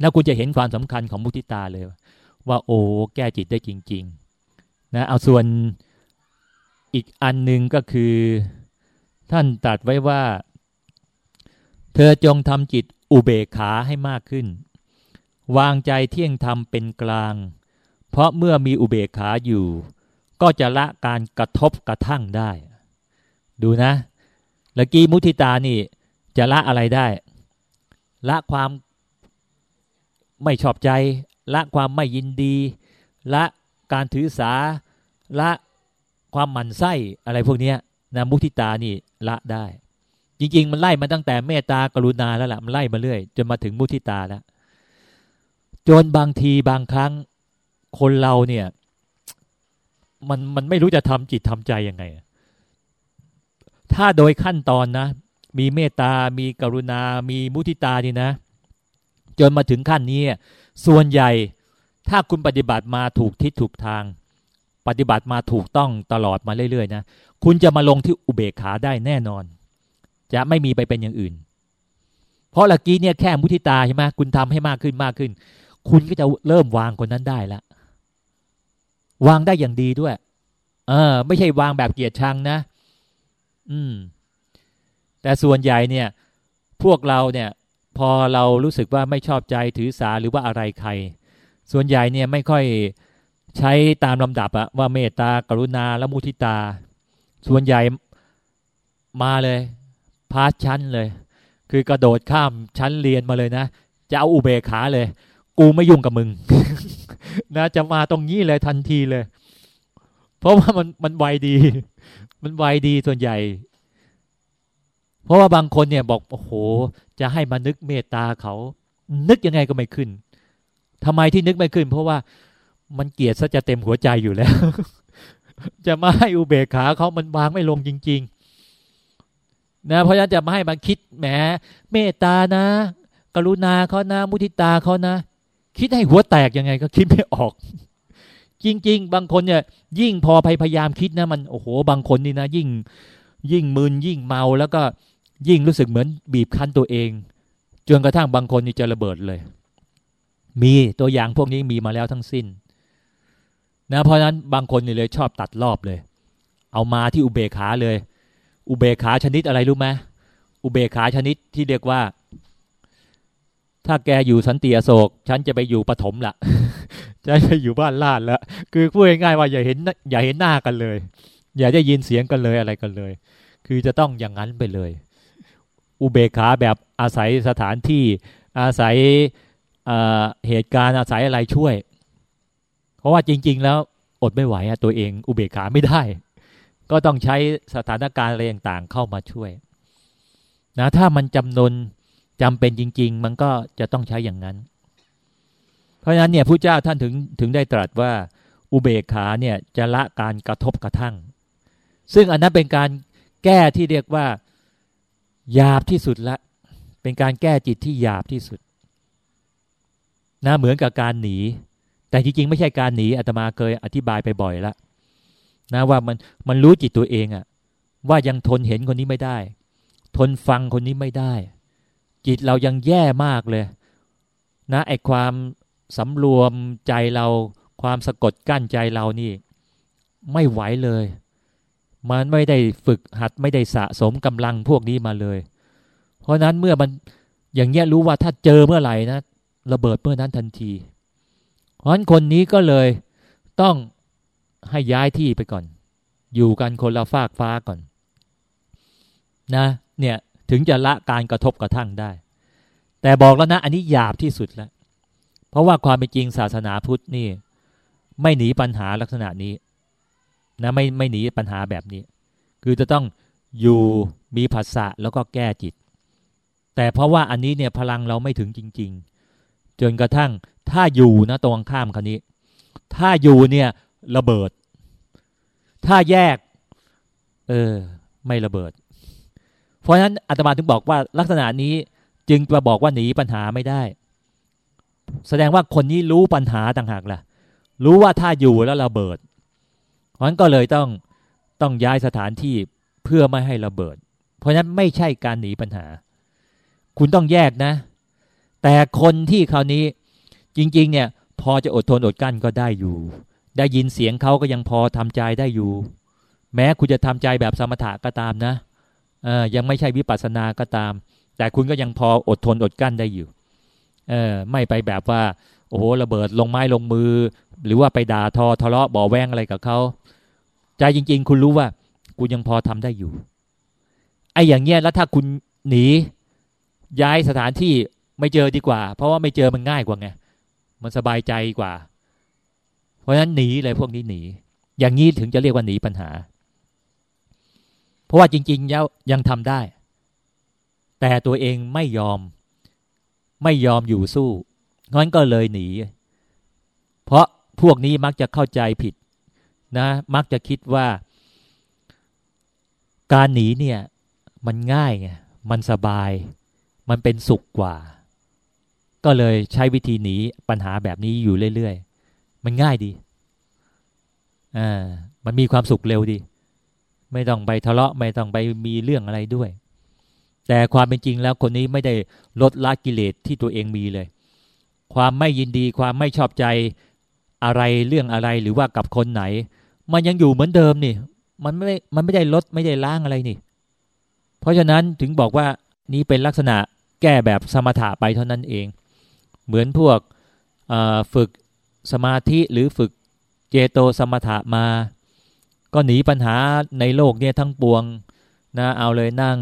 แล้วคุณจะเห็นความสำคัญของมุทิตาเลย ว่าโอ้แก้จิตได้จริง ๆ นะเอาส่วนอีกอันหนึ่งก็คือ ท่านตัดไว้ว่า เธอจงทำจิตอุเบกขาให้มากขึ้น วางใจเที่ยงธรรมเป็นกลาง เพราะเมื่อมีอุเบกขาอยู่ ก็จะละการกระทบกระทั่งได้ ดูนะแล้วกี้มุทิตานี่จะละอะไรได้ ละความ ไม่ชอบใจ ละความไม่ยินดี ละการถือสา ละความหมั่นไส้อะไรพวกนี้นะมุทิตานี่ละได้ จริง ๆ มันไล่มาตั้งแต่เมตตากรุณาแล้วแหละมันไล่มาเรื่อย จนมาถึงมุทิตาแล้วจนบางทีบางครั้งคนเราเนี่ย มันมันไม่รู้จะทำจิตทำใจยังไง ถ้าโดยขั้นตอนนะ มีเมตตา มีกรุณา มีมุทิตานี่นะ จนมาถึงขั้นนี้ ส่วนใหญ่ถ้าคุณปฏิบัติมาถูกทิศถูกทาง ปฏิบัติมาถูกต้องตลอดมาเรื่อยๆนะคุณจะมาลงที่อุเบกขาได้แน่นอน จะไม่มีไปเป็นอย่างอื่น เพราะเมื่อกี้เนี่ยแค่มุทิตาใช่ไหมคุณทำให้มากขึ้นมากขึ้น คุณก็จะเริ่มวางคนนั้นได้ล้ววางได้อย่างดีด้วย เออ ไม่ใช่วางแบบเกียรติชังนะ อืม แต่ส่วนใหญ่เนี่ย พวกเราเนี่ย พอเรารู้สึกว่าไม่ชอบใจถือสาหรือว่าอะไรใคร ส่วนใหญ่เนี่ยไม่ค่อยใช้ตามลำดับอะว่าเมตตากรุณาและมุทิตา ส่วนใหญ่มาเลยพาชั้นเลย คือกระโดดข้ามชั้นเรียนมาเลยนะ จะเอาอุเบกขาเลย กูไม่ยุ่งกับมึง นะจะมาตรงนี้เลยทันทีเลย เพราะว่ามันมันไวดี มันไวดีส่วนใหญ่ เพราะว่าบางคนเนี่ยบอกโอ้โห จะให้มานึกเมตตาเขา นึกยังไงก็ไม่ขึ้นทำไมที่นึกไม่ขึ้น เพราะว่ามันเกลียดซะจะเต็มหัวใจอยู่แล้ว จะมาให้อุเบกขาเขามันวางไม่ลงจริง ๆ นะเพราะฉะนั้นจะมาให้มาคิดแหมเมตตานะ กรุณาเขานะมุทิตาเขานะ คิดให้หัวแตกยังไงก็คิดไม่ออกจริง ๆ บางคนเนี่ยยิ่งพอพยายามคิดนะมันโอ้โห บางคนนี่นะ ยิ่ง ยิ่งมึนยิ่งเมาแล้วก็ ยิ่งรู้สึกเหมือนบีบคั้นตัวเองจนกระทั่งบางคนนี่จะระเบิดเลย มีตัวอย่างพวกนี้มีมาแล้วทั้งสิ้นนะเพราะนั้นบางคนนี่เลยชอบตัดรอบเลย เอามาที่อุเบกขาเลย อุเบกขาชนิดอะไรรู้ไหมอุเบกขาชนิดที่เรียกว่า ถ้าแกอยู่สันติอโศก ฉันจะไปอยู่ปฐมละจะไปอยู่บ้านลาดล้วคือพูดง่ายๆว่าอย่าเห็นอย่าเห็นหน้ากันเลย อย่าได้ยินเสียงกันเลยอะไรกันเลย คือจะต้องอย่างนั้นไปเลย อุเบกขาแบบอาศัยสถานที่อาศัยเหตุการณ์อาศัยอะไรช่วย เพราะว่าจริง ๆ แล้วอดไม่ไหวอะตัวเองอุเบกขาไม่ได้ ก็ต้องใช้สถานการณ์อะไรต่างๆเข้ามาช่วยนะถ้ามันจำนนจำเป็นจริง ๆ มันก็จะต้องใช้อย่างนั้น เพราะฉะนั้นเนี่ยพระเจ้าท่านถึงถึงได้ตรัสว่าอุเบกขาเนี่ยจะละการกระทบกระทั่ง ซึ่งอันนั้นเป็นการแก้ที่เรียกว่า หยาบที่สุดละ เป็นการแก้จิตที่หยาบที่สุดนะเหมือนกับการหนี แต่จริงๆ ไม่ใช่การหนีอาตมาเคยอธิบายไปบ่อยล้วนะว่ามันมันรู้จิตตัวเองอะว่ายังทนเห็นคนนี้ไม่ได้ ทนฟังคนนี้ไม่ได้ จิตเรายังแย่มากเลย นะไอความสำรวมใจเราความสะกดกั้นใจเรานี่ ไม่ไหวเลย มันไม่ได้ฝึกหัดไม่ได้สะสมกำลังพวกนี้มาเลย เพราะนั้นเมื่อมันอย่างเงี้ยรู้ว่าถ้าเจอเมื่อไหร่นะระเบิดเมื่อนั้นทันที เพราะนั้นคนนี้ก็เลยต้องให้ย้ายที่ไปก่อน อยู่กันคนละฟากฟ้าก่อนนะเนี่ยถึงจะละการกระทบกระทั่งได้ แต่บอกแล้วนะอันนี้หยาบที่สุดแล้ว เพราะว่าความเป็นจริงศาสนาพุทธนี่ ไม่หนีปัญหาลักษณะนี้ นะไม่ไม่หนีปัญหาแบบนี้ คือจะต้องอยู่มีภาษะแล้วก็แก้จิต แต่เพราะว่าอันนี้เนี่ยพลังเราไม่ถึงจริง ๆ จนกระทั่งถ้าอยู่นะตรงข้ามคันนี้ ถ้าอยู่เนี่ยระเบิด ถ้าแยก เออ ไม่ระเบิด เพราะฉะนั้นอาตมาถึงบอกว่าลักษณะนี้จึงจะบอกว่าหนีปัญหาไม่ได้ แสดงว่าคนนี้รู้ปัญหาต่างหากล่ะ รู้ว่าถ้าอยู่แล้วระเบิด เพราะฉะนั้นก็เลยต้องต้องย้ายสถานที่เพื่อไม่ให้ระเบิด เพราะฉะนั้นไม่ใช่การหนีปัญหา คุณต้องแยกนะ แต่คนที่คราวนี้จริง ๆ เนี่ย พอจะอดทนอดกั้นก็ได้อยู่ ได้ยินเสียงเขาก็ยังพอทำใจได้อยู่ แม้คุณจะทำใจแบบสมถะก็ตามนะเออยังไม่ใช่วิปัสสนาก็ตาม แต่คุณก็ยังพออดทนอดกั้นได้อยู่เออไม่ไปแบบว่า โอ้โหระเบิดลงไม้ลงมือ หรือว่าไปด่าทอทะเลาะบ่อแวงอะไรกับเขาใจจริง ๆ คุณรู้ว่า กูยังพอทำได้อยู่ไอ้อย่างเงี้ยแล้วถ้าคุณหนี ย้ายสถานที่ไม่เจอดีกว่า เพราะว่าไม่เจอมันง่ายกว่าไงมันสบายใจกว่า เพราะฉะนั้นหนีเลยพวกนี้หนี อย่างนี้ถึงจะเรียกว่าหนีปัญหา เพราะว่าจริงๆแล้วยังทำได้ แต่ตัวเองไม่ยอม ไม่ยอมอยู่สู้ งั้นก็เลยหนี เพราะพวกนี้มักจะเข้าใจผิดนะ มักจะคิดว่า การหนีเนี่ย มันง่ายไงมันสบาย มันเป็นสุขกว่า ก็เลยใช้วิธีหนีปัญหาแบบนี้อยู่เรื่อยๆ มันง่ายดีอ่ามันมีความสุขเร็วดี ไม่ต้องไปทะเลาะไม่ต้องไปมีเรื่องอะไรด้วย แต่ความเป็นจริงแล้วคนนี้ไม่ได้ลดละกิเลสที่ตัวเองมีเลย ความไม่ยินดีความไม่ชอบใจอะไรเรื่องอะไรหรือว่ากับคนไหน มันยังอยู่เหมือนเดิมนี่ มันไม่มันไม่ได้ลดไม่ได้ล้างอะไรนี่ เพราะฉะนั้นถึงบอกว่านี้เป็นลักษณะแก้แบบสมถะไปเท่านั้นเอง เหมือนพวกฝึกสมาธิหรือฝึกเจโตสมถะมา ก็หนีปัญหาในโลกเนี่ยทั้งปวงนะเอาเลยนั่ง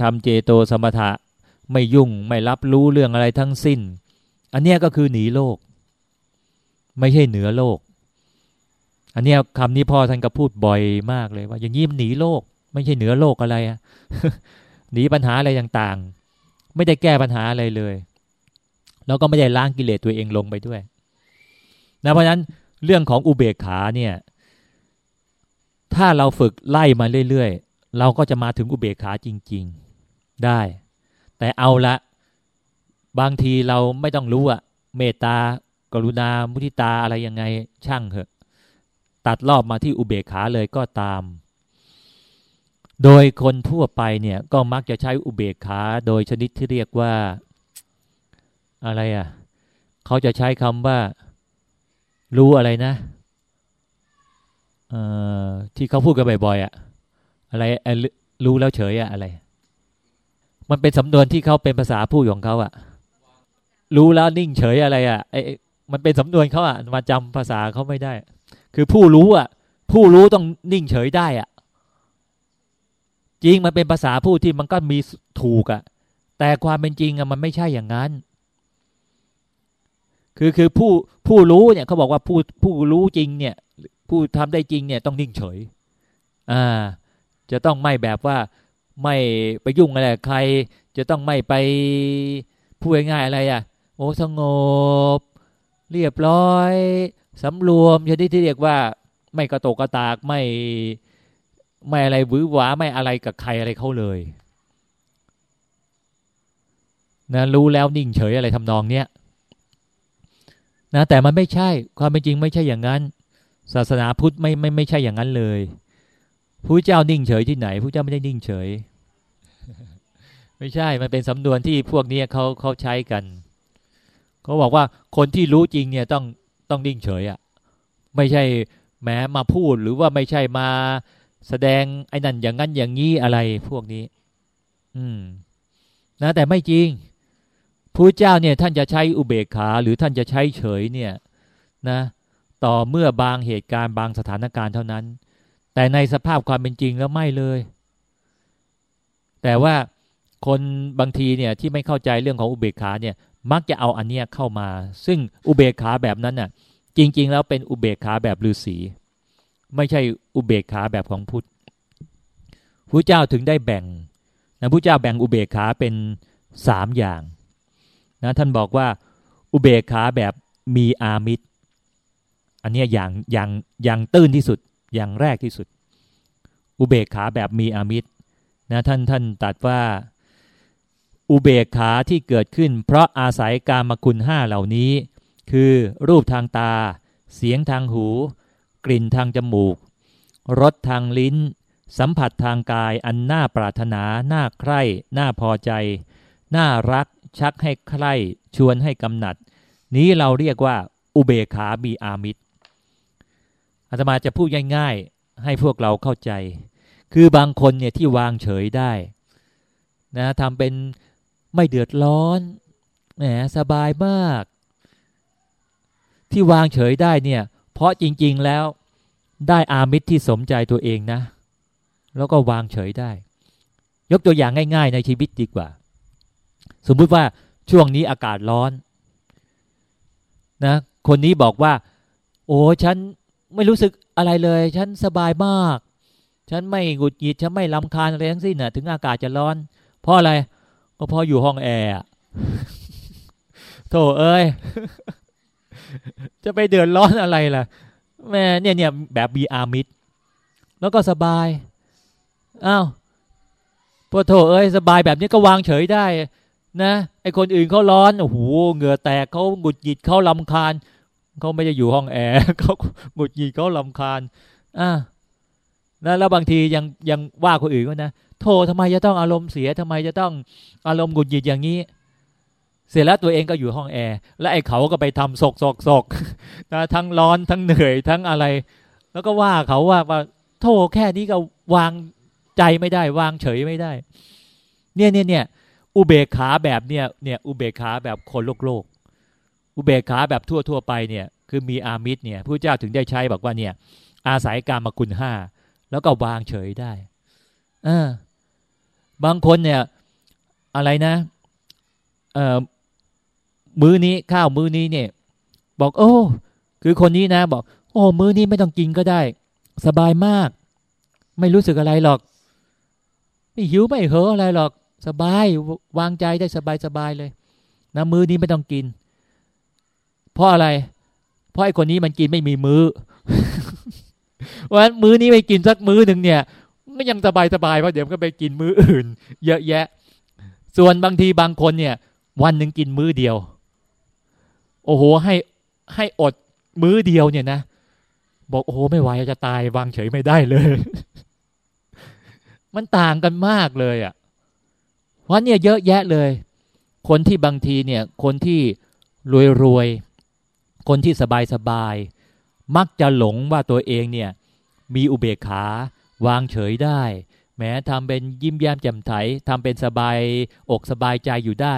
ทำเจโตสมถะไม่ยุ่งไม่รับรู้เรื่องอะไรทั้งสิ้น อันเนี้ยก็คือหนีโลก ไม่ใช่เหนือโลก อันเนี้ยคำนี้พ่อท่านก็พูดบ่อยมากเลยว่า อย่างนี้มันหนีโลก ไม่ใช่เหนือโลกอะไรอะหนีปัญหาอะไรต่างๆ ไม่ได้แก้ปัญหาอะไรเลย แล้วก็ไม่ได้ล้างกิเลสตัวเองลงไปด้วยนะเพราะฉะนั้นเรื่องของอุเบกขาเนี่ย ถ้าเราฝึกไล่มาเรื่อยๆ เราก็จะมาถึงอุเบกขาจริง ๆ ได้ แต่เอาละ บางทีเราไม่ต้องรู้อะเมตตากรุณามุทิตาอะไรยังไงช่างเถอะ ตัดรอบมาที่อุเบกขาเลยก็ตาม โดยคนทั่วไปเนี่ยก็มักจะใช้อุเบกขาโดยชนิดที่เรียกว่าอะไรอะเขาจะใช้คำว่า รู้อะไรนะที่เขาพูดกันบ่อยๆอะอะไรรู้แล้วเฉยอะอะไร มันเป็นสำนวนที่เขาเป็นภาษาพูดของเขาอะ รู้แล้วนิ่งเฉยอะไรอะไอมันเป็นสำนวนเขาอะมาจำภาษาเขาไม่ได้ คือผู้รู้อะ ผู้รู้ต้องนิ่งเฉยได้อะ จริงมันเป็นภาษาพูดที่มันก็มีถูกอะ แต่ความเป็นจริงอะมันไม่ใช่อย่างนั้น คือคือผู้ผู้รู้เนี่ยเขาบอกว่าผู้ผู้รู้จริงเนี่ย ผู้ทำได้จริงเนี่ยต้องนิ่งเฉย อ่า จะต้องไม่แบบว่าไม่ไปยุ่งอะไรใคร จะต้องไม่ไปพูดง่ายอะไรอะ อ้สงบ เรียบร้อยสำรวมชนิดที่เรียกว่า ไม่กระโตกกระตากไม่ไม่อะไรวื้อหวาไม่อะไรกับใครอะไรเขาเลยนะรู้แล้วนิ่งเฉยอะไรทำนองเนี้ยนะแต่มันไม่ใช่ความเป็นจริงไม่ใช่อย่างนั้น ศาสนาพุทธไม่ไม่ไม่ใช่อย่างนั้นเลยผู้เจ้านิ่งเฉยที่ไหนผู้เจ้าไม่ได้นิ่งเฉย ไม่ใช่มันเป็นสำนวนที่พวกนี้เขาเขาใช้กัน เขาบอกว่าคนที่รู้จริงเนี่ยต้องต้องนิ่งเฉยอะ่ะไม่ใช่แม้มาพูดหรือว่าไม่ใช่มาแสดงไอ้นั่นอย่างนั้นอย่างนี้อะไรพวกนี้ อืม นะ แต่ไม่จริงพระเจ้าเนี่ย ท่านจะใช้อุเบกขาหรือท่านจะใช้เฉยเนี่ย นะ ต่อเมื่อบางเหตุการณ์บางสถานการณ์เท่านั้น แต่ในสภาพความเป็นจริงแล้วไม่เลย แต่ว่าคนบางทีเนี่ยที่ไม่เข้าใจเรื่องของอุเบกขาเนี่ย มักจะเอาอันเนี้ยเข้ามา ซึ่งอุเบกขาแบบนั้นน่ะ จริง ๆ แล้วเป็นอุเบกขาแบบฤาษีไม่ใช่อุเบกขาแบบของพุทธพระเจ้าถึงได้แบ่งนะพระเจ้าแบ่งอุเบกขาเป็นสามอย่างนะท่านบอกว่าอุเบกขาแบบมีอามิตร อันนี้อย่างอย่างอย่างตื้นที่สุดอย่างแรกที่สุด อุเบกขาแบบมีอามิตรนะท่านท่านตัดว่า อุเบกขาที่เกิดขึ้น เพราะอาศัยกามคุณห้าเหล่านี้ คือรูปทางตา เสียงทางหู กลิ่นทางจมูก รสทางลิ้น สัมผัสทางกายอันน่าปรารถนา น่าใคร่ น่าพอใจ น่ารัก ชักให้ใคร่ ชวนให้กำหนัด นี้เราเรียกว่า อุเบกขามีอามิตรอาตมาจะพูดง่ายๆ ให้พวกเราเข้าใจ คือบางคนเนี่ยที่วางเฉยได้นะทำเป็น ไม่เดือดร้อนแหมสบายมาก ที่วางเฉยได้เนี่ย เพราะจริง ๆแล้วได้อามิตรที่สมใจตัวเองนะ แล้วก็วางเฉยได้ ยกตัวอย่างง่าย ๆ ในชีวิตดีกว่า สมมุติว่าช่วงนี้อากาศร้อนนะคนนี้บอกว่า โอ้ฉันไม่รู้สึกอะไรเลย ฉันสบายมาก ฉันไม่หงุดหงิดฉันไม่ลำคาญอะไรทั้งสิ้นนะถึงอากาศจะร้อน เพราะอะไร ก็พราะอยู่ห้องแอร์โถเอ้ย จะไปเดือดร้อนอะไรล่ะ แม่เนี่ยเนี่ยแบบบีอามิดแล้วก็สบายอ้าวพอโถเอ้ยสบายแบบนี้ก็วางเฉยได้ นะไอคนอื่นเขาร้อนโอ้โหเหงื่อแตกเขาหงุดหงิดเขาลำคาญเขาไม่ได้อยู่ห้องแอร์เขาหงุดหงิดเขาลำคาญอ่าแล้วแล้วบางทียังยังว่าคนอื่นก็นะ โททำไมจะต้องอารมณ์เสียทำไมจะต้องอารมณ์หงุดหงิดอย่างนี้ เสร็จแล้วตัวเองก็อยู่ห้องแอร์และไอ้เขาก็ไปทำศกศกศกนะทั้งร้อนทั้งเหนื่อยทั้งอะไร แล้วก็ว่าเขาว่าว่าโทแค่นี้ก็วางใจไม่ได้ วางเฉยไม่ได้ เนี่ยเนี่ยเนี่ยอุเบกขาแบบเนี่ยเนี่ยอุเบกขาแบบคนโลกโลก อุเบกขาแบบทั่วทั่วไปเนี่ย คือมีอามิตรเนี่ยผู้เจ้าถึงได้ใช้บอกว่าเนี่ย อาศัยการมาคุณห้าแล้วก็วางเฉยได้ เออ บางคนเนี่ยอะไรนะเอ่อมื้อนี้ข้าวมื้อนี้เนี่ย บอก โอ้ คือคนนี้นะ บอก โอ้ มื้อนี้ไม่ต้องกินก็ได้ สบายมาก ไม่รู้สึกอะไรหรอก ไม่หิวไม่เหออะไรหรอก สบายวางใจได้สบายสบายเลยนะมื้อนี้ไม่ต้องกิน เพราะอะไร เพราะไอ้คนนี้มันกินไม่มีมือ้อวันมื้อนี้ไม่กินสักมื้อหนึ่งเนี่ย ก็ยังสบายสบายเพราะเดี๋ยวก็ไปกินมื้ออื่น เยอะแยะ ส่วนบางทีบางคนเนี่ย วันหนึ่งกินมื้อเดียว โอ้โหให้ให้อดมื้อเดียวเนี่ยนะบอกโอ้โหไม่ไหวจะตายวางเฉยไม่ได้เลย มันต่างกันมากเลยอะ่ะเพราะเนี่ยเยอะแยะเลย คนที่บางทีเนี่ย คนที่รวยรวยคนที่สบายสบายมักจะหลงว่าตัวเองเนี่ย มีอุเบกขา วางเฉยได้ แม้ทำเป็นยิ้มแย้มแจ่มใสทำเป็นสบายอกสบายใจอยู่ได้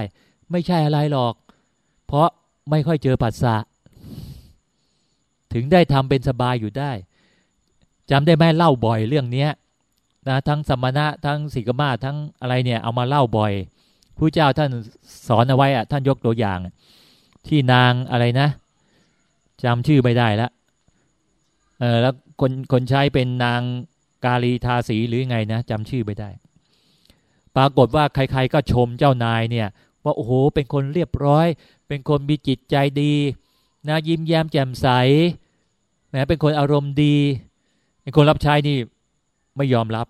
ไม่ใช่อะไรหรอก เพราะไม่ค่อยเจอปัสสะถึงได้ทำเป็นสบายอยู่ได้จำได้ไหมเล่าบ่อยเรื่องเนี้ยนะทั้งสมณะทั้งสิกมาทั้งอะไรเนี่ยเอามาเล่าบ่อยผู้เจ้าท่านสอนเอาไว้อะท่านยกตัวอย่าง ที่นางอะไรนะจำชื่อไม่ได้ล้วเออแล้วคนคนใช้เป็นนาง กาลีทาสีหรือไงนะจำชื่อไม่ได้ ปรากฏว่าใครๆก็ชมเจ้านายเนี่ย ว่าโอ้โหเป็นคนเรียบร้อย เป็นคนมีจิตใจดีนะยิ้มแย้มแจ่มใสแหมเป็นคนอารมณ์ดีเป็นคนรับใช้นี่ไม่ยอมรับ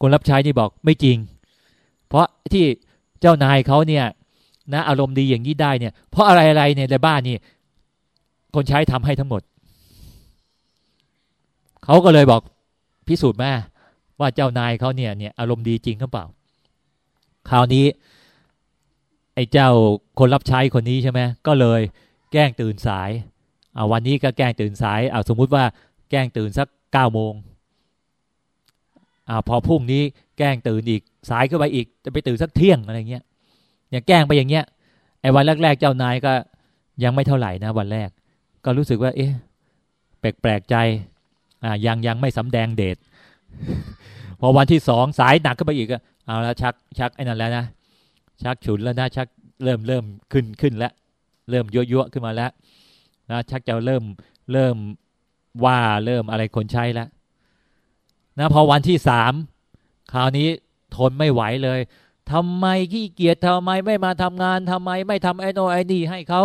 คนรับใช้นี่บอกไม่จริง เพราะที่เจ้านายเขาเนี่ยนะอารมณ์ดีอย่างนี้ได้เนี่ย เพราะอะไรอะไรเนี่ยในบ้านนี่คนใช้ทำให้ทั้งหมด เขาก็เลยบอก พิสูจน์แม่ว่าเจ้านายเขาเนี่ยเนี่ยอารมณ์ดีจริงหรือเปล่า คราวนี้ ไอ้เจ้าคนรับใช้คนนี้ใช่ไหมก็เลยแกล้งตื่นสายเอาวันนี้ก็แกล้งตื่นสายเอาสมมุติว่าแกล้งตื่นสักเก้าโมงอาพอพรุ่งนี้แกล้งตื่นอีกสายขึ้นไปอีกจะไปตื่นสักเที่ยงอะไรเงี้ยอย่างแกล้งไปอย่างเงี้ยไอ้วันแรกๆเจ้านายก็ยังไม่เท่าไหร่นะวันแรก ก็รู้สึกว่า เอ๊ะแปลกๆใจ อ่ายังยังไม่สำแดงเดชพอวันที่สองสายหนักขึ้นไปอีกเอาแล้วชักชักไอ้นั่นแล้วนะชักฉุนแล้วนะชักเริ่มเริ่มขึ้นขึ้นแล้ว เริ่มยั่วยั่วขึ้นมาแล้วนะชักจะเริ่มเริ่มว่าเริ่มอะไรคนใช้แล้วนะพอวันที่สามคราวนี้ทนไม่ไหวเลยทำไมขี้เกียจทำไมไม่มาทำงานทำไมไม่ทำไอ้โนไอ้นี่ให้เขา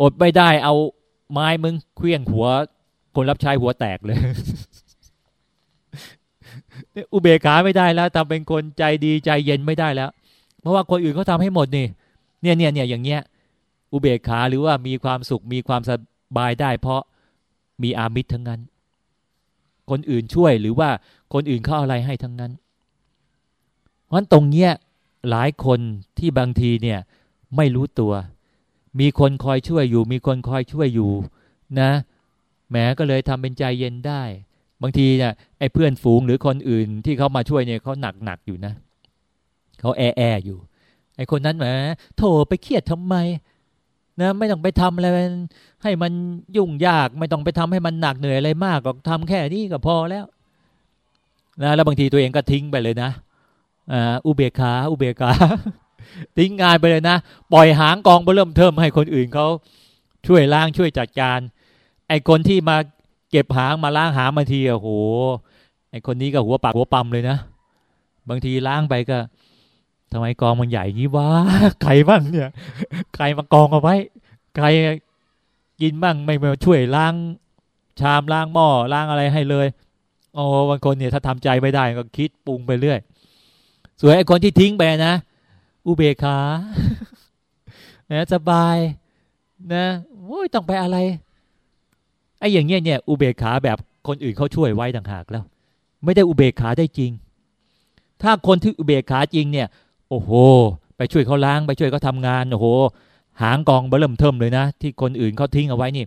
อดไม่ได้เอาไม้มึงเคลี้ยงหัว คนรับใช้หัวแตกเลย อุเบกขาไม่ได้แล้วทำเป็นคนใจดีใจเย็นไม่ได้แล้ว เพราะว่าคนอื่นเขาทาให้หมดนี่ เนี่ยเนี่ยเนี่ยอย่างเงี้ย อุเบกขาหรือว่ามีความสุขมีความสบายได้ เพราะมีอามิตรทั้งนั้น คนอื่นช่วยหรือว่าคนอื่นเขาอะไรให้ทั้งนั้นเพราะตรงเนี้ยหลายคนที่บางทีเนี่ยไม่รู้ตัว มีคนคอยช่วยอยู่ มีคนคอยช่วยอยู่นะ แหมก็เลยทำเป็นใจเย็นได้ บางทีเนี่ยไอ้เพื่อนฝูงหรือคนอื่นที่เขามาช่วยเนี่ยเขาหนักหนักอยู่นะเขาแอแออยู่ ไอ้คนนั้นแหมโถไปเครียดทำไมนะไม่ต้องไปทำอะไรให้มันยุ่งยาก ไม่ต้องไปทำให้มันหนักเหนื่อยอะไรมากก็ทำแค่นี้ก็พอแล้วนะแล้วบางทีตัวเองก็ทิ้งไปเลยนะอ่าอุเบกขาอุเบกขาทิ้งงานไปเลยนะ ปล่อยหางกองไปเริ่มเทิมให้คนอื่นเขาช่วยล้างช่วยจัดการ ไอคนที่มาเก็บหางมาล้างหางบาทีโอ้โหไอคนนี้ก็หัวปากหัวปั๊มเลยนะบางทีล้างไปก็ทำไมกองมันใหญ่งี้วะใครบ้างเนี่ย ใครมากองเอาไว้ ใครกินบ้างไม่มาช่วยล้างชามล้างหม้อล้างอะไรให้เลยโอ้บางคนเนี่ยถ้าทำใจไม่ได้ก็คิดปรุงไปเรื่อยส่วนไอ้คนที่ทิ้งไปนะอุเบกขานะสบายนะโอ้ยต้องไปอะไร ไอ้อย่างเงี้ยเนี่ยอุเบกขาแบบคนอื่นเขาช่วยไว้ต่างหากแล้ว ไม่ได้อุเบกขาได้จริง ถ้าคนที่อุเบกขาจริงเนี่ย โอ้โห ไปช่วยเขาล้างไปช่วยเขาทางานโอ้โห หางกองเบิ่มเทิมเลยนะ ที่คนอื่นเขาทิ้งเอาไว้นี่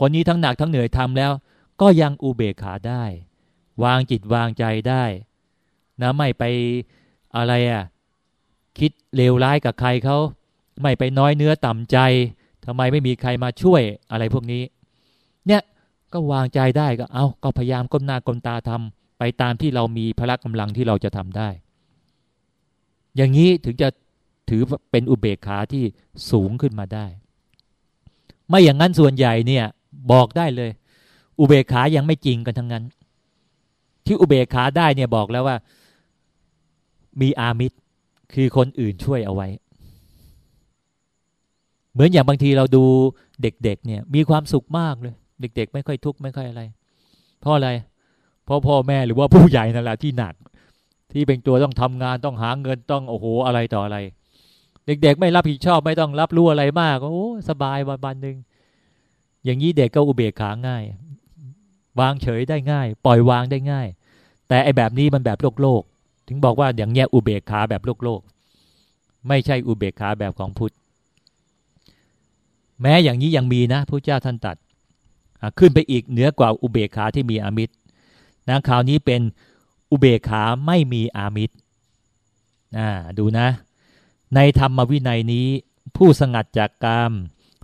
คนนี้ทั้งหนักทั้งเหนื่อยทำแล้ว ก็ยังอุเบกขาได้ วางจิตวางใจได้นะไม่ไปอะไรอะ่ะคิดเลวร้ายกับใครเขาไม่ไปน้อยเนื้อต่ำใจทำไมไม่มีใครมาช่วยอะไรพวกนี้ เนี่ย ก็วางใจได้ก็เอาก็พยายามก้มหน้าก้มตาทำไปตามที่เรามีพละกำลังที่เราจะทำได้ อย่างนี้ถึงจะถือเป็นอุเบกขาที่สูงขึ้นมาได้ ไม่อย่างนั้นส่วนใหญ่เนี่ยบอกได้เลย อุเบกขายังไม่จริงกันทั้งนั้น ที่อุเบกขาได้เนี่ยบอกแล้วว่า มีอามิตรคือคนอื่นช่วยเอาไว้ เหมือนอย่างบางทีเราดูเด็กๆเนี่ยมีความสุขมากเลย เด็ก ๆ ไม่ค่อยทุกข์ไม่ค่อยอะไร เพราะอะไร เพราะพ่อแม่หรือว่าผู้ใหญ่นั่นแหละที่หนัก ที่เป็นตัวต้องทำงานต้องหาเงินต้องโอ้โหอะไรต่ออะไร เด็ก ๆ ไม่รับผิดชอบไม่ต้องรับรู้อะไรมากโอ้สบายวันวันหนึ่งอย่างนี้เด็กก็อุเบกขาง่าย วางเฉยได้ง่าย ปล่อยวางได้ง่าย แต่ไอแบบนี้มันแบบโลกโลกถึงบอกว่าอย่างเงี้ยอุเบกขาแบบโลกโลกไม่ใช่อุเบกขาแบบของพุทธ แม้อย่างนี้ยังมีนะพระเจ้าท่านตัด ขึ้นไปอีกเหนือกว่าอุเบกขาที่มีอามิตรนะคราวนี้เป็นอุเบกขาไม่มีอามิตรดูนะ ในธรรมวินัยนี้ ผู้สงัดจากกาม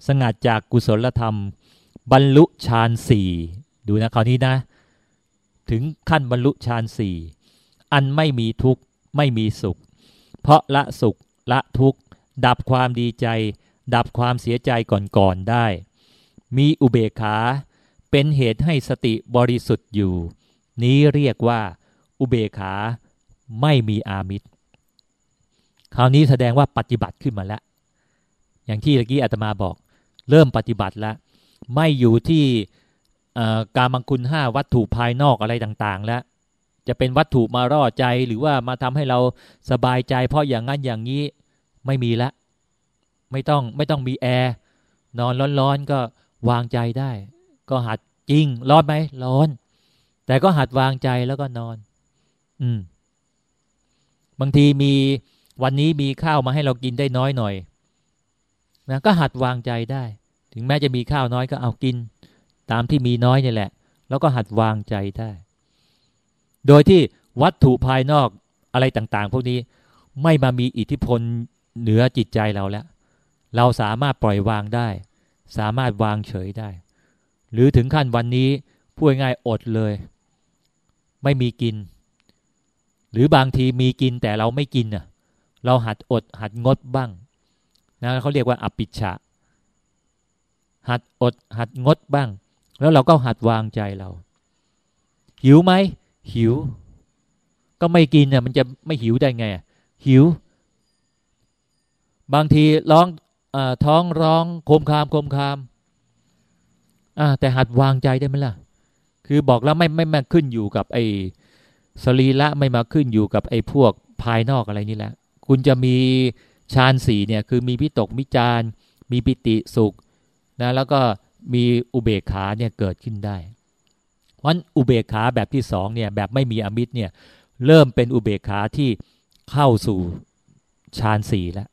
สงัดจากกุศลธรรม บรรลุฌานสี่ดูนะคราวนี้นะ ถึงขั้นบรรลุฌานสี่อันไม่มีทุกข์ไม่มีสุข เพราะละสุขละทุกข์ดับความดีใจ ดับความเสียใจก่อนๆได้ มีอุเบกขา เป็นเหตุให้สติบริสุทธิ์อยู่ นี้เรียกว่า อุเบกขาไม่มีอามิตร คราวนี้แสดงว่าปฏิบัติขึ้นมาแล้ว อย่างที่เมื่อกี้อาตมาบอก เริ่มปฏิบัติแล้ว ไม่อยู่ที่การมังคุณห้าวัตถุภายนอกอะไรต่าง ๆ แล้ว จะเป็นวัตถุมาร่อใจหรือว่ามาทำให้เราสบายใจ เพราะอย่างนั้นอย่างนี้ไม่มีละ ไม่ต้องไม่ต้องมีแอร์นอนร้อนๆก็ วางใจได้ ก็หัดจริง ร้อนไหมร้อน แต่ก็หัดวางใจแล้วก็นอน อืม บางทีมีวันนี้มีข้าวมาให้เรากินได้น้อยหน่อยนะก็หัดวางใจได้ ถึงแม้จะมีข้าวน้อยก็เอากิน ตามที่มีน้อยนี่แหละ แล้วก็หัดวางใจได้ โดยที่วัตถุภายนอกอะไรต่าง ๆ พวกนี้ไม่มามีอิทธิพลเหนือจิตใจเราแล้ว เราสามารถปล่อยวางได้ สามารถวางเฉยได้ หรือถึงขั้นวันนี้พูดง่ายอดเลย ไม่มีกิน หรือบางทีมีกินแต่เราไม่กินน่ะ เราหัดอดหัดงดบ้างนะเขาเรียกว่าอปิชะหัดอดหัดงดบ้าง แล้วเราก็หัดวางใจเรา หิวไหมหิว ก็ไม่กินเนี่ยมันจะไม่หิวได้ไงหิว บางทีร้อง ท้องร้องโคมคามโคมคามแต่หัดวางใจได้ไหมล่ะ คือบอกแล้วไม่ไม่มาขึ้นอยู่กับไอ้สรีละไม่มาขึ้นอยู่กับไอ้พวกภายนอกอะไรนี่แหละ คุณจะมีฌานสี่เนี่ยคือมีพิตกมิจารมีปิติสุขนะแล้วก็มีอุเบกขาเนี่ยเกิดขึ้นได้วันอุเบกขาแบบที่สองเนี่ยแบบไม่มีอมิตรเนี่ยเริ่มเป็นอุเบกขาที่เข้าสู่ฌานสี่แล้ว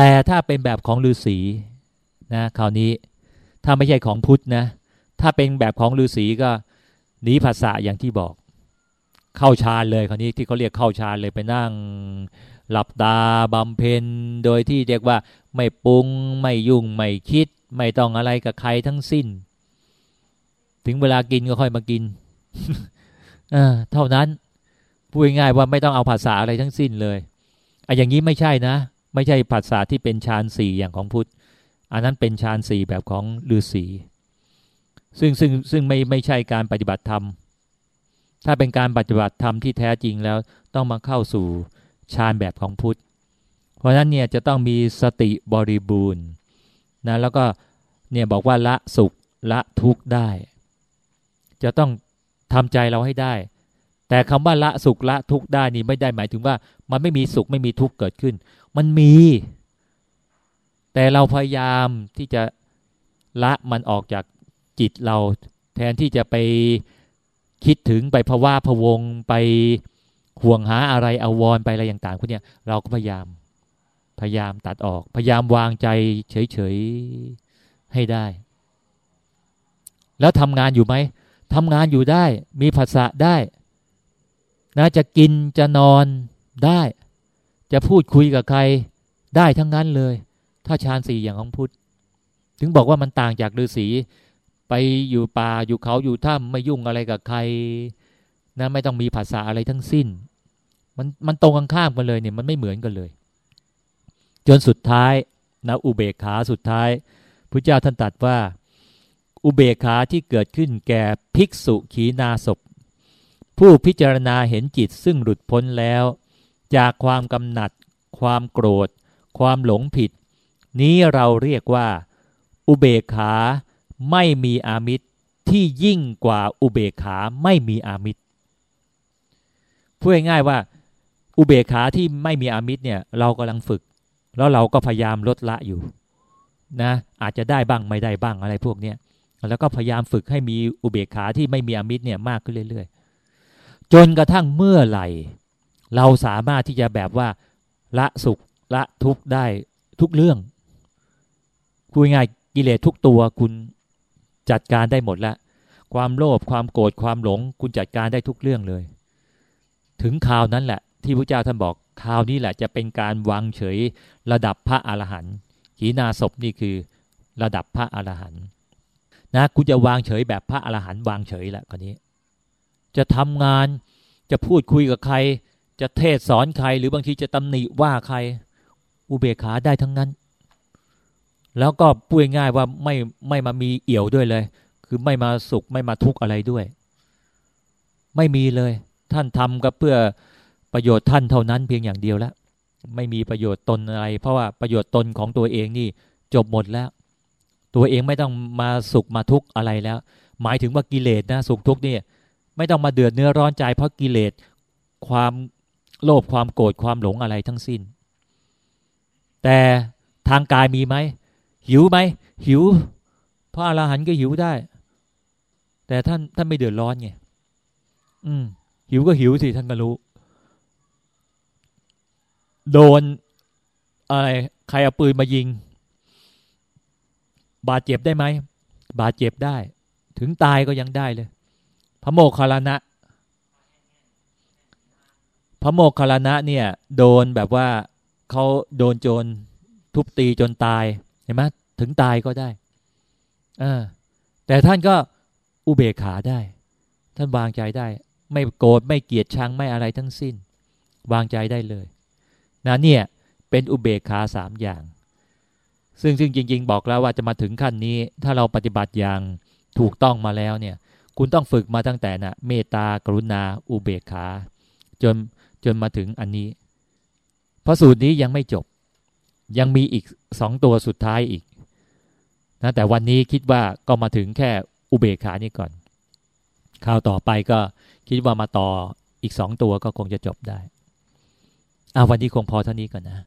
แต่ถ้าเป็นแบบของฤาษีนะคราวนี้ถ้าไม่ใช่ของพุทธนะ ถ้าเป็นแบบของฤาษีก็หนีภาษาอย่างที่บอก เข้าฌานเลยคราวนี้ที่เขาเรียกเข้าฌานเลยไปนั่ง หลับตาบำเพ็ญโดยที่เรียกว่าไม่ปรุงไม่ยุ่งไม่คิด ไม่ต้องอะไรกับใครทั้งสิ้น ถึงเวลากินก็ค่อยมากินเท่านั้นพูดง่ายว่าไม่ต้องเอาภาษาอะไรทั้งสิ้นเลยไอ้อย่างนี้ไม่ใช่นะ ไม่ใช่ภาษาที่เป็นฌานสี่อย่างของพุทธ อันนั้นเป็นฌานสี่แบบของฤาษีซึ่งซึ่งซึ่งไม่ไม่ใช่การปฏิบัติธรรม ถ้าเป็นการปฏิบัติธรรมที่แท้จริงแล้วต้องมาเข้าสู่ฌานแบบของพุทธ เพราะฉะนั้นเนี่ยจะต้องมีสติบริบูรณ์นะแล้วก็เนี่ยบอกว่าละสุขละทุกข์ได้ จะต้องทำใจเราให้ได้ แต่คำว่าละสุขละทุกข์ได้นี่ไม่ได้หมายถึงว่า มันไม่มีสุขไม่มีทุกข์เกิดขึ้น มันมี แต่เราพยายามที่จะละมันออกจากจิตเรา แทนที่จะไปคิดถึงไปภาวะพวงไปห่วงหาอะไรอาวรไปอะไรอย่างต่างพวกนี้เราก็พยายาม พยายามตัดออก พยายามวางใจเฉยๆให้ได้ แล้วทำงานอยู่ไหมทำงานอยู่ได้ มีภาษาได้ นะจะกินจะนอนได้ จะพูดคุยกับใครได้ทั้งนั้นเลย ถ้าฌานสี่อย่างของพุทธ ถึงบอกว่ามันต่างจากฤาษีไปอยู่ป่าอยู่เขาอยู่ถ้ำไม่ยุ่งอะไรกับใคร นะ ไม่ต้องมีภาษาอะไรทั้งสิ้น มันมันตรงกันข้ามกันเลยเนี่ยมันไม่เหมือนกันเลย จนสุดท้ายนะอุเบกขาสุดท้ายพระเจ้าท่านตรัสว่า อุเบกขาที่เกิดขึ้นแก่ภิกษุขีนาศพ ผู้พิจารณาเห็นจิตซึ่งหลุดพ้นแล้ว จากความกำหนัด ความโกรธ ความหลงผิด นี้เราเรียกว่า อุเบกขาไม่มีอามิตรที่ยิ่งกว่าอุเบกขาไม่มีอามิตรพูดง่ายๆว่า อุเบกขาที่ไม่มีอามิตรเนี่ยเรากำลังฝึก แล้วเราก็พยายามลดละอยู่นะอาจจะได้บ้างไม่ได้บ้างอะไรพวกเนี้ยแล้วก็พยายามฝึกให้มีอุเบกขาที่ไม่มีอามิตรเนี่ยมากขึ้นเรื่อยๆ จนกระทั่งเมื่อไหร่ เราสามารถที่จะแบบว่า ละสุขละทุกข์ได้ทุกเรื่องคุยง่ายกิเลสทุกตัวคุณจัดการได้หมดล้วความโลภความโกรธความหลง คุณจัดการได้ทุกเรื่องเลย ถึงคราวนั้นแหละ ที่พระเจ้าท่านบอกคราวนี้แหละ จะเป็นการวางเฉยระดับพระอรหันต์ขีนาศพนี่คือระดับพระอรหันต์นะคุณจะวางเฉยแบบพระอรหันต์วางเฉยแหละคนนี้ จะทำงาน จะพูดคุยกับใคร จะเทศสอนใคร หรือบางทีจะตำหนิว่าใคร อุเบกขาได้ทั้งนั้น แล้วก็พูดง่ายว่าไม่ไม่มามีเอี่ยวด้วยเลย คือไม่มาสุขไม่มาทุกข์อะไรด้วย ไม่มีเลย ท่านทำก็เพื่อประโยชน์ท่านเท่านั้นเพียงอย่างเดียวแล้วไม่มีประโยชน์ตนอะไร เพราะว่าประโยชน์ตนของตัวเองนี่จบหมดแล้ว ตัวเองไม่ต้องมาสุขมาทุกข์อะไรแล้ว หมายถึงว่ากิเลสนะสุขทุกข์นี่ ไม่ต้องมาเดือดเนื้อร้อนใจเพราะกิเลสความโลภความโกรธความหลงอะไรทั้งสิ้น แต่ทางกายมีไหม หิวไหม หิว พระอรหันต์ก็หิวได้ แต่ท่านท่านไม่เดือดร้อนไงอืม หิวก็หิวสิท่านก็รู้ โดนอะไรใครเอาปืนมายิง บาดเจ็บได้ไหม บาดเจ็บได้ ถึงตายก็ยังได้เลย ระโมคคัลลานะ พระโมคคัลลานะเนี่ย โดนแบบว่าเขาโดนโจรทุบตีจนตายเห็นไหมถึงตายก็ได้อแต่ท่านก็อุเบกขาได้ ท่านวางใจได้ ไม่โกรธไม่เกลียดชังไม่อะไรทั้งสิ้น วางใจได้เลยนะเนี่ยเป็นอุเบกขาสามอย่าง ซึ่งซึ่งจริง ๆ บอกแล้วว่าจะมาถึงขั้นนี้ ถ้าเราปฏิบัติอย่างถูกต้องมาแล้วเนี่ย คุณต้องฝึกมาตั้งแต่นะเมตตากรุณา อุเบกขา จนจนมาถึงอันนี้เพราะสูตรนี้ยังไม่จบ ยังมีอีกสองตัวสุดท้ายอีกนะแต่วันนี้คิดว่าก็มาถึงแค่อุเบกขานี่ก่อนคราวต่อไปก็คิดว่ามาต่ออีกสองตัวก็คงจะจบได้อาวันนี้คงพอเท่านี้ก่อนนะ